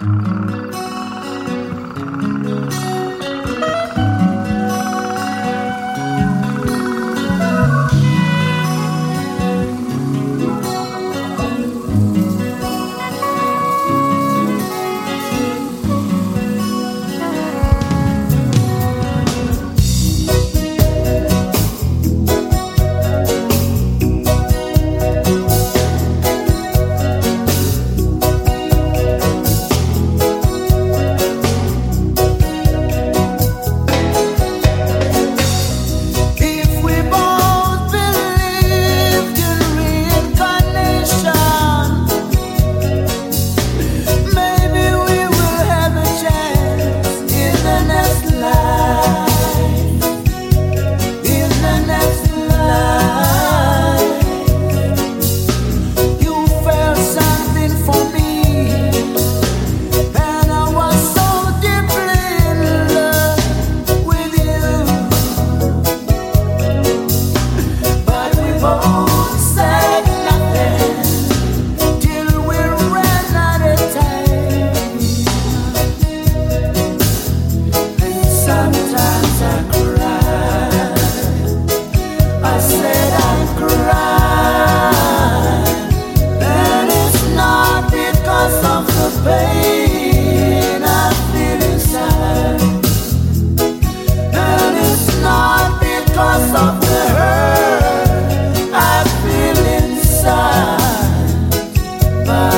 Mm-hmm. goodbye.